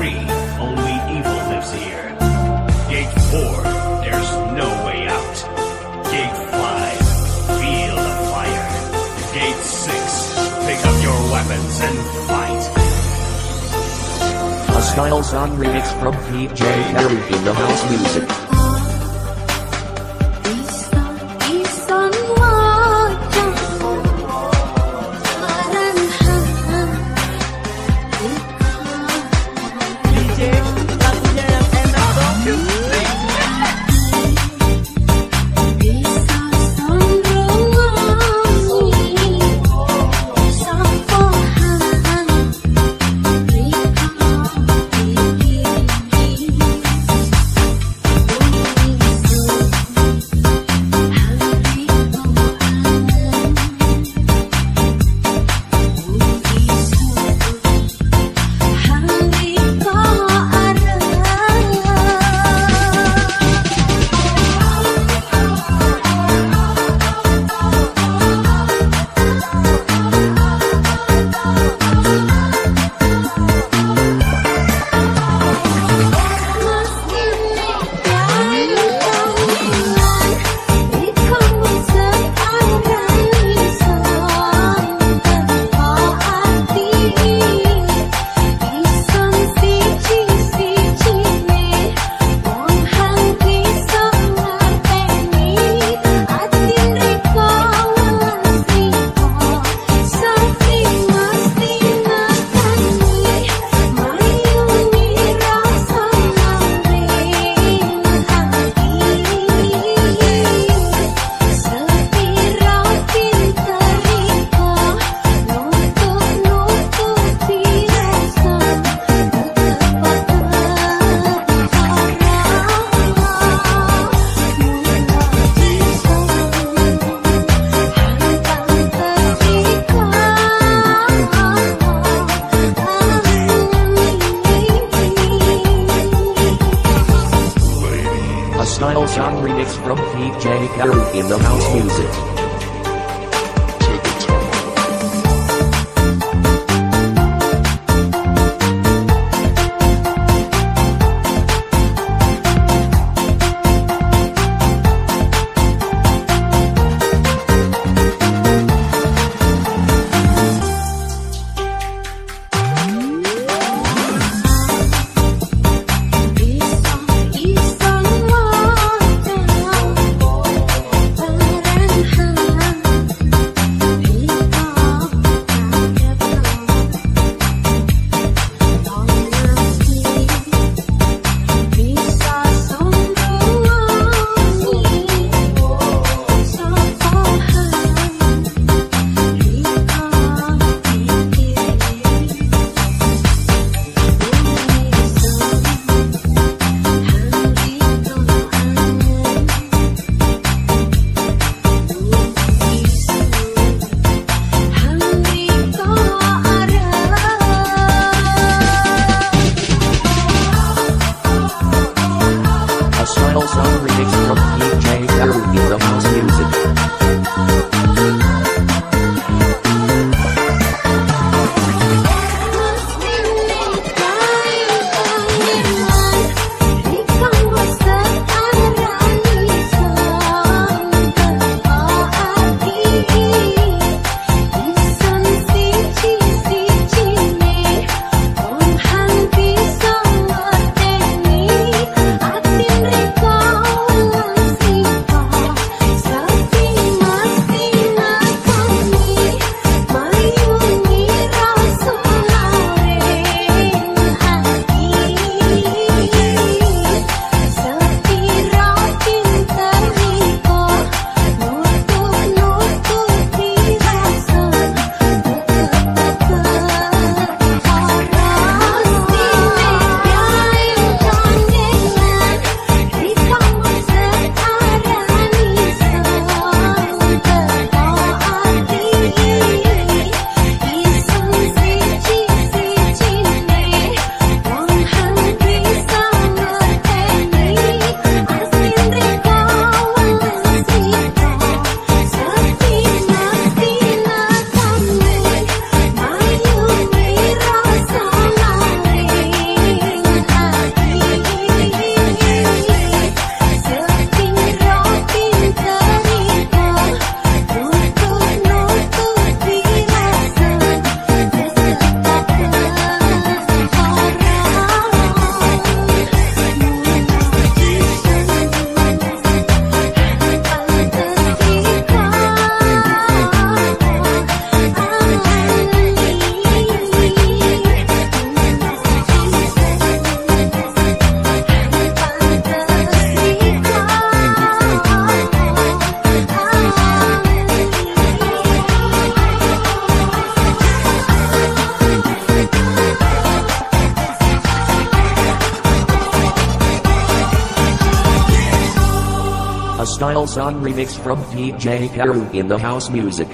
3, only evil lives here. Gate 4, there's no way out. Gate 5, feel the fire. Gate 6, pick up your weapons and fight. A Styles on remix from PJ Harry in the house music. Style Song Remix from DJ Karu in the House Music. A style song remix from DJ Karu in the house music.